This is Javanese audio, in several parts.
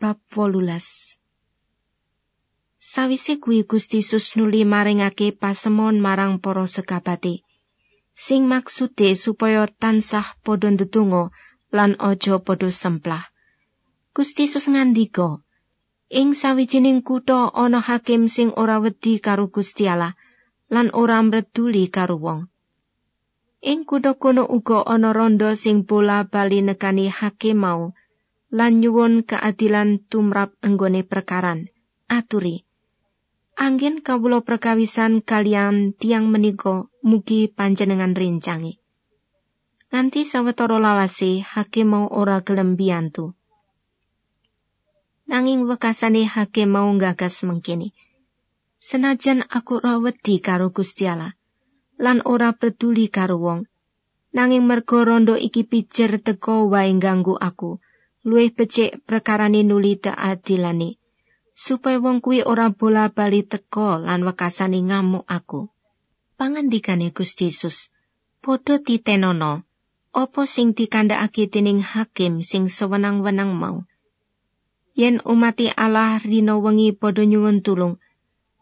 bab wolulas. Sawise kuwi Gusti Yesus nuli maringake pasemon marang para sekabate sing maksude supaya tansah padha ndedonga lan aja padha semplah. Gusti Yesus ngandika ing sawijining kutha ana hakim sing ora wedi karo Gusti Allah lan ora mreduli karo wong. Ing kutha kono uga ana rondo sing bola bali nekani hakim mau lan nyuwun keadilan tumrap enggone perkaran. Aturi. Angin kawula perkawisan kalian tiang menika mugi panjenengan rincangi. Nganti sawetara lawase hakim mau ora gelem biyantu. Nanging wekasane hakim mau gagas mengkini. Senajan aku ora wedi karo Gusti Allah, lan ora peduli karo wong. Nanging mergo rondo iki pijer teko wae ganggu aku, luwih becik prekarane nuli adilane, supaya wong kuwi ora bola bali teko lan wekasane ngamuk aku. Pangandikane Gusti Yesus, padha titenono, apa sing dikandhakake dening hakim sing sewenang-wenang mau. Yen umati Allah rino wengi padha nyuwun tulung,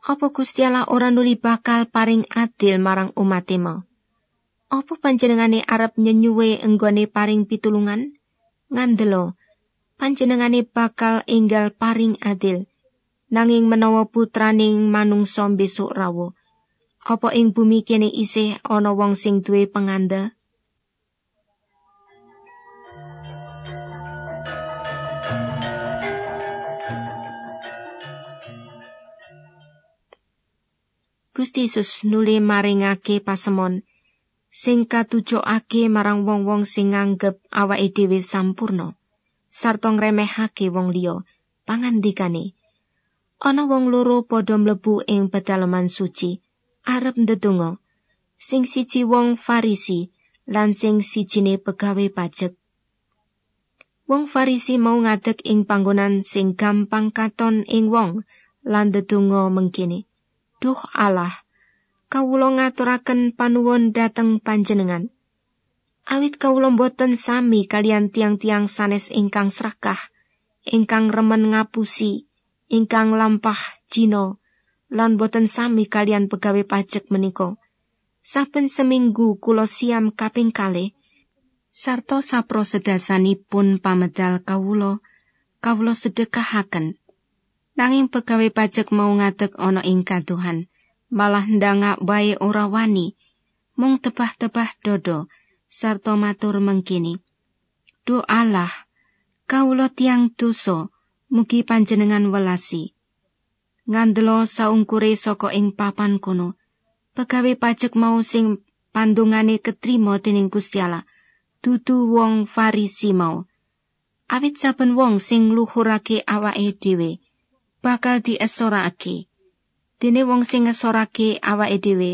apa Gusti Allah ora nuli bakal paring adil marang umat mau? Apa panjenengane arep nyenyuwe enggone paring pitulungan? Ngandelo, panjenengane bakal enggal paring adil. Nanging menawa putraning manungsa besok rawo, apa ing bumi kene isih ana wong sing duwe penganda? Gusti Yesus nuli maringake pasemon sing katujokake marang wong-wong sing nganggep awake dhewe sampurna sarta ngremehake wong liya pangandikane ana wong loro padha mlebu ing pedalaman suci arep ndedonga sing siji wong farisi lan sing sijine pegawe pajak wong farisi mau ngadeg ing panggonan sing gampang katon ing wong lan ndedonga mengkene Duh Allah, kawula ngaturaken panuwun dhateng panjenengan. Awit kawula boten sami kalian tiang-tiang sanes ingkang serakah, ingkang remen ngapusi, ingkang lampah jino, lan boten sami kalian pegawe pajak menika. Saben seminggu kula siam kaping kalih, sarta sapro sedasanipun pamedal kawula, kawula sedekahaken. Nanging pegawai pajak mau ngadeg ana ing kaduhan, malah ndangak wae ora wani, mung tebah-tebah dodo, sarta matur mengkini. Do Allah, kawula tiang dosa, mugi panjenengan welasi. Ngandelo saungkure saka ing papan kono, pegawai pajak mau sing pandungane ketrima dening Gusti Allah, dudu wong Farisi mau. Awit saben wong sing luhurake awake dhewe, bakal diesorake. Dene wong sing ngesorake awake dhewe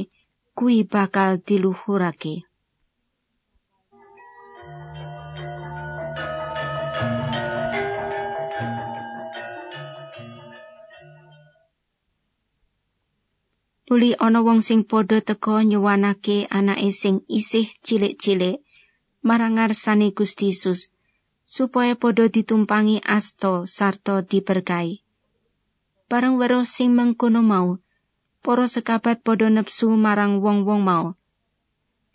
kuwi bakal diluhurake. Uli ana wong sing padha teka nyuwanake anake sing isih cilik-cilik marang ngarsane Gusti Yesus supaya padha ditumpangi asto sarta diberkahi. bareng weruh sing mengkono mau, para sekabat padha nepsu marang wong-wong mau.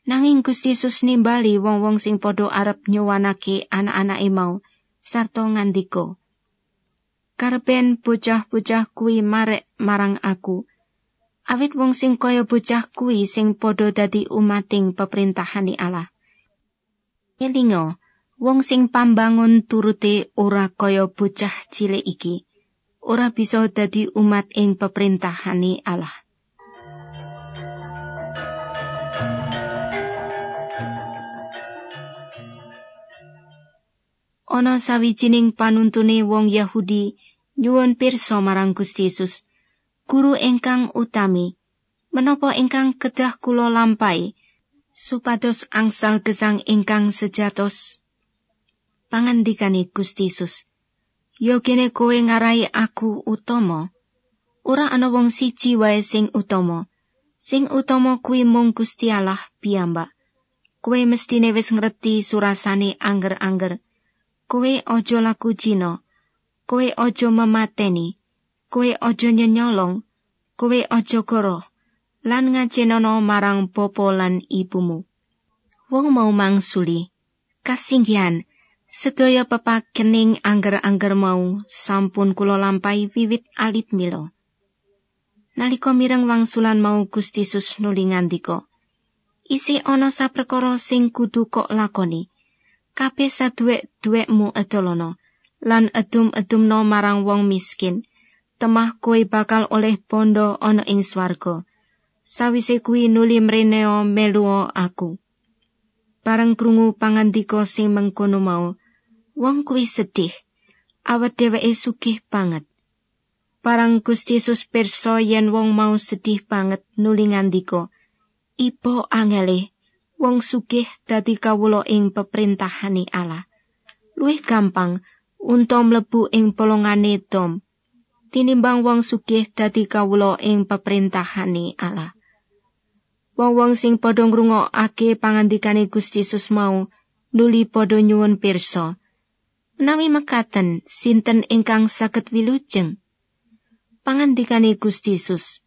Nanging Gusti Yesus nimbali wong-wong sing padha arep nyuwanake anak-anake mau, sarta ngandika, Karben bocah-bocah kuwi marek marang aku. Awit wong sing kaya bocah kuwi sing padha dadi umating peperintahane Allah. Elingo, wong sing pambangun turute ora kaya bocah cilik iki. ora bisa dadi umat ing peperintahane Allah. Ana sawijining panuntune wong Yahudi nyuwun pirsa marang Gusti Yesus, guru ingkang utami, menapa ingkang kedah kula lampahi supados angsal gesang ingkang sejatos. Pangandikane Gusti Yesus, Yo kene kowe ngarai aku utama. Ora ana wong siji wae sing utama. Sing utama kuwi mung Gusti Allah piyambak. Kowe mestine wis ngerti surasane anger-anger. Kowe aja laku jina. kowe ojo memateni, kowe ojo nyenyolong, kowe ojo goro, lan ngajenono marang popo lan ibumu. Wong mau mangsuli, kasinggian, sedaya pepakening angger-angger mau sampun kula lampai wiwit alit milo. Nalika mireng wangsulan mau Gusti Yesus nuli ngandika, isi ana saprekara sing kudu kok lakoni. Kabeh saduwek-duwekmu edolono lan edum-edumno marang wong miskin. Temah kowe bakal oleh bondo ana ing swarga. Sawise kuwi nuli mreneo meluo aku. Bareng krungu pangandika sing mengkono mau, wong kuwi sedih. Awet dheweke sugih banget. Parang Gusti Yesus pirsa yen wong mau sedih banget nuli ngandika, "Ipo angele, wong sugih dadi kawula ing peperintahane Allah. Luwih gampang unta mlebu ing polongane dom tinimbang wong sugih dadi kawula ing peperintahane Allah." Wong-wong sing padha ngrungokake pangandikane Gusti Yesus mau nuli padha nyuwun pirsa. Menawi mekaten, sinten ingkang saged wilujeng? pangandikane Gusti Yesus.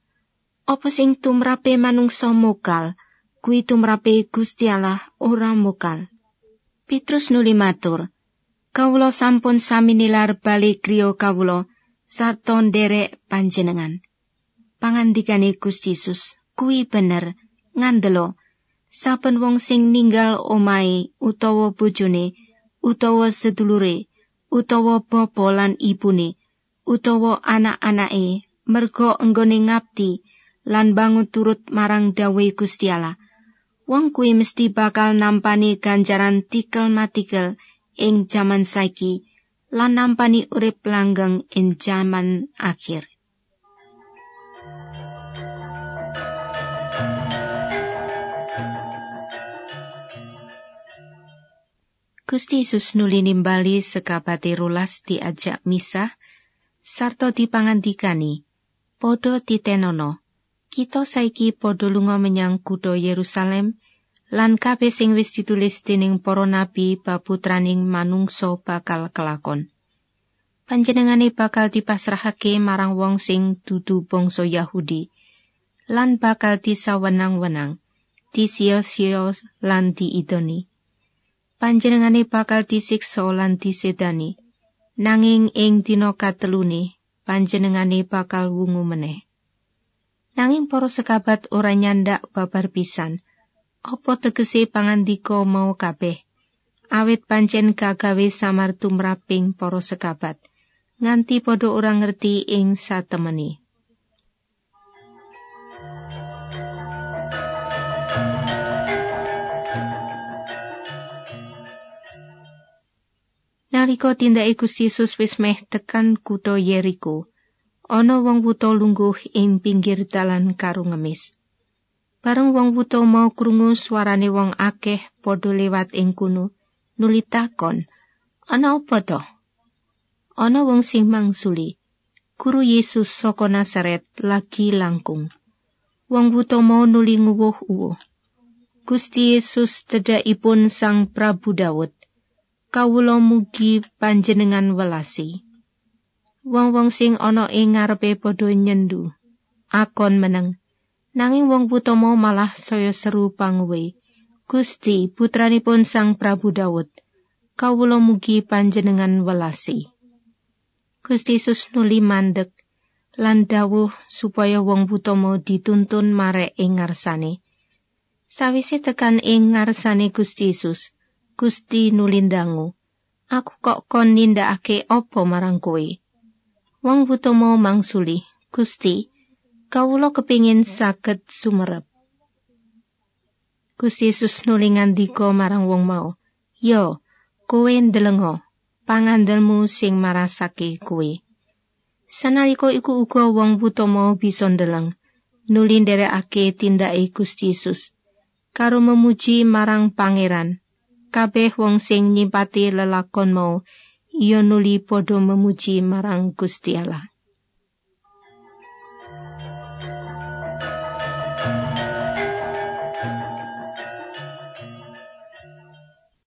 Apa sing tumrape manungsa mokal, kuwi tumrape Gusti Allah ora mokal. Petrus nuli matur, kawula sampun sami nilar bali griya kawula sarta nderek panjenengan. Pangandikane Gusti Yesus kuwi bener ngandelo saben wong sing ninggal omahe utawa bojone utawa sedulure utawa bapa lan ibune utawa anak-anake merga enggone ngabdi lan bangun turut marang dawuh Gusti Allah. Wong kuwi mesti bakal nampani ganjaran tikel matikel ing jaman saiki lan nampani urip langgeng ing jaman akhir. Gusti Yesus nuli nimbali sekabate rulas diajak misah sarta dipangandikani padha titenono kita saiki padha lunga menyang kutha Yerusalem lan kabeh sing wis ditulis dening para nabi baputraning manungsa bakal kelakon panjenengane bakal dipasrahake marang wong sing dudu bangsa Yahudi lan bakal disawenang-wenang disio-sio lan diidoni panjenengane bakal disiksa lan disedani nanging ing dina katelune panjenengane bakal wungu meneh. Nanging para sekabat ora nyandak babar pisan, apa tegese pangandika mau kabeh? Awit pancen gagawe samar tumraping para sekabat, nganti padha ora ngerti ing satemene. Nalika tindake Gusti Yesus wis meh tekan kutha Yeriko, ana wong wuta lungguh ing pinggir dalan karo ngemis. Bareng wong wuta mau krungu suarane wong akeh padha lewat ing kuno, nuli takon, "Ana apa to?" Ana wong sing mangsuli, "Guru Yesus saka Nazaret lagi langkung." Wong wuta mau nuli nguwuh-uwuh. Gusti Yesus tedakipun Sang Prabu Daud. kawula mugi panjenengan welasi. Wong-wong sing ana ing ngarepe padha nyendu, akon meneng. Nanging wong mau malah saya seru pangwe. Gusti, putranipun Sang Prabu Daud, kawula mugi panjenengan welasi. Gusti Yesus nuli mandek lan dawuh supaya wong mau dituntun marek ing ngarsane. Sawise tekan ing ngarsane Gusti Yesus, Gusti nulindangu. Aku kok kon nindakake apa marang kowe? Wong mau mangsuli, Gusti, kawula kepingin saged sumerep. Gusti Yesus nuli ngandika marang wong mau, "Yo, kowe ndelengo, pangandelmu sing marasake kowe." Sanalika iku uga wong buta mau bisa ndeleng, nuli nderekake tindake Gusti Yesus karo memuji marang pangeran. kabeh wong sing nyimpati lelakon mau iya nuli padha memuji marang Gusti Allah